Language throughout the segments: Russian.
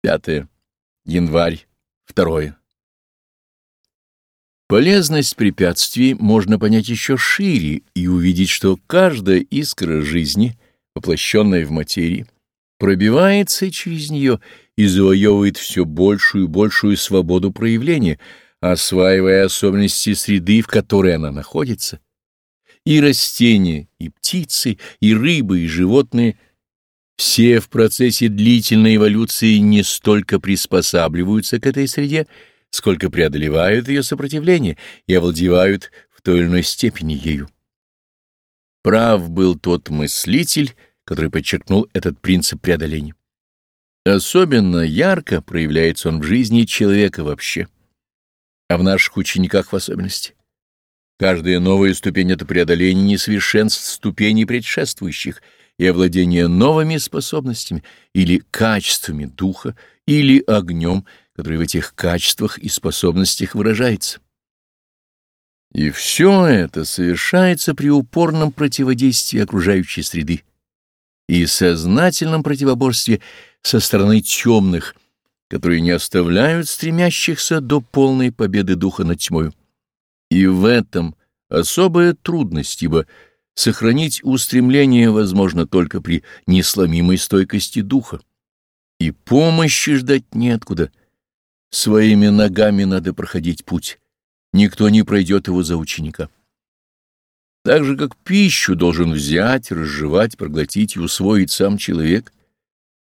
Пятое. Январь. Второе. Полезность препятствий можно понять еще шире и увидеть, что каждая искра жизни, воплощенная в материи, пробивается через нее и завоевывает все большую и большую свободу проявления, осваивая особенности среды, в которой она находится. И растения, и птицы, и рыбы, и животные — все в процессе длительной эволюции не столько приспосабливаются к этой среде, сколько преодолевают ее сопротивление и овладевают в той или иной степени ею. Прав был тот мыслитель, который подчеркнул этот принцип преодоления. Особенно ярко проявляется он в жизни человека вообще, а в наших учениках в особенности. Каждая новая ступень — это преодоление несовершенств ступеней предшествующих и овладение новыми способностями или качествами духа, или огнем — который в этих качествах и способностях выражается. И все это совершается при упорном противодействии окружающей среды и сознательном противоборстве со стороны темных, которые не оставляют стремящихся до полной победы духа над тьмою. И в этом особая трудность, ибо сохранить устремление возможно только при несломимой стойкости духа, и помощи ждать неоткуда — Своими ногами надо проходить путь. Никто не пройдет его за ученика. Так же, как пищу должен взять, разжевать, проглотить и усвоить сам человек,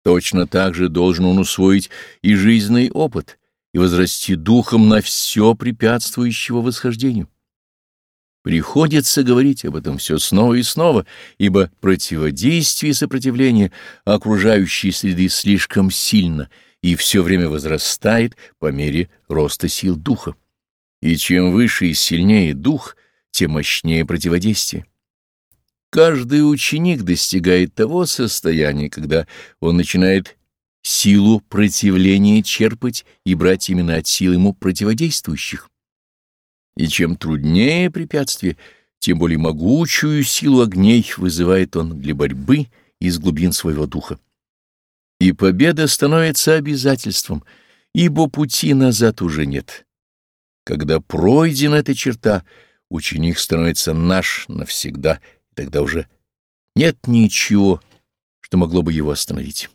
точно так же должен он усвоить и жизненный опыт, и возрасти духом на все препятствующего восхождению. Приходится говорить об этом все снова и снова, ибо противодействие и сопротивление окружающей среды слишком сильно — и все время возрастает по мере роста сил духа. И чем выше и сильнее дух, тем мощнее противодействие. Каждый ученик достигает того состояния, когда он начинает силу противления черпать и брать именно от сил ему противодействующих. И чем труднее препятствие, тем более могучую силу огней вызывает он для борьбы из глубин своего духа и победа становится обязательством, ибо пути назад уже нет. Когда пройдена эта черта, ученик становится наш навсегда, тогда уже нет ничего, что могло бы его остановить.